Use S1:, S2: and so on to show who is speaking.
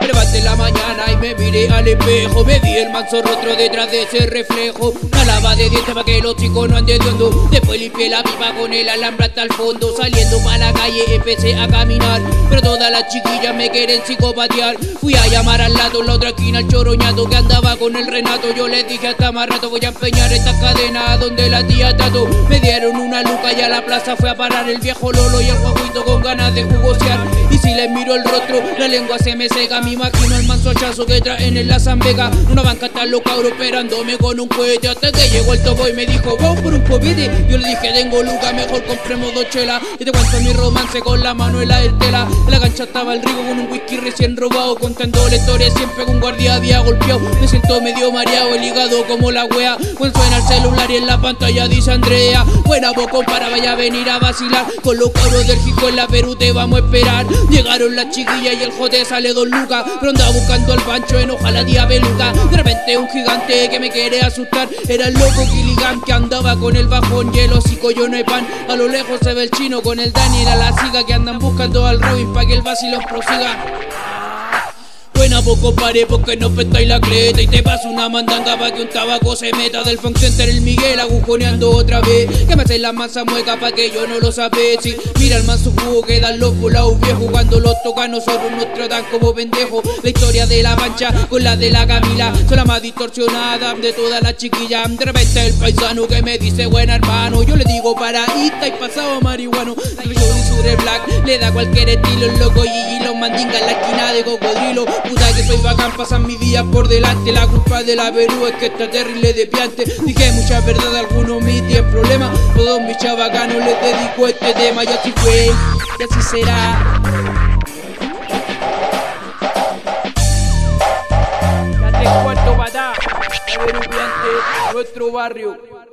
S1: Levanté la mañana y me miré al espejo. Me vi el manso rostro detrás de ese reflejo. Una lava de dientes para que los chicos no anden de hondo. Después limpié la pipa con el alambre hasta el fondo. Saliendo para la calle empecé a caminar Pero todas las chiquillas me quieren psicopatear. Fui a llamar al lado en la otra esquina al choroñato Que andaba con el Renato. Yo le dije hasta más rato voy a empeñar esta cadena Donde la tía Tato Me una luca y a la plaza fue a parar El viejo Lolo y el guaguito con ganas de jugosear Y si les miro el rostro la lengua se me seca Mi imagino el manso hachazo que traen en la Zambega. Una banca tan los cabros esperándome con un cohete. Hasta que llegó el tobo y me dijo, vamos por un copete Yo le dije, tengo luca, mejor compremos dos chelas Y te cuento mi romance con la Manuela del tela En la cancha estaba el rico con un whisky recién robado Contando la historia siempre con guardia había golpeado. Me siento medio mareado, el hígado como la wea. Pues suena el celular y en la pantalla dice Andrea Buena poco para vaya a venir a vacilar. Con los cabros del Jico en la Perú te vamos a esperar. Llegaron las chiquillas y el jote sale dos lucas. Pero andaba buscando al pancho en la tía peluca De repente un gigante que me quiere asustar. Era el loco Gilligan que andaba con el bajón y el hocico yo no hay pan. A lo lejos se ve el chino con el Daniel a la siga Que andan buscando al Robin pa' que el vacilo prosiga Poco pare porque no petáis la cleta Y te paso una mandanga pa' que un tabaco se meta Del funk center. El Miguel agujoneando otra vez Que me hacen la masa mueca pa' que yo no lo si Mira el manso jugo que dan los volados viejos Cuando los tocan nosotros nos tratan como pendejos La historia de la mancha con la de la Camila Son la más distorsionada de todas las chiquillas. De repente el paisano que me dice buena hermano Yo le digo paraíta y pasado marihuano. El sobre black le da cualquier estilo El loco y los mandingas en la esquina de cocodrilo. Puta que soy bacán, pasan mis días por delante. La culpa de la Perú es que está terrible de piante. Dije mucha verdad, algunos me tienen problemas Todos mis chavacanos les dedico este tema Y así fue, y así será. Ya te cuento, patá, nuestro barrio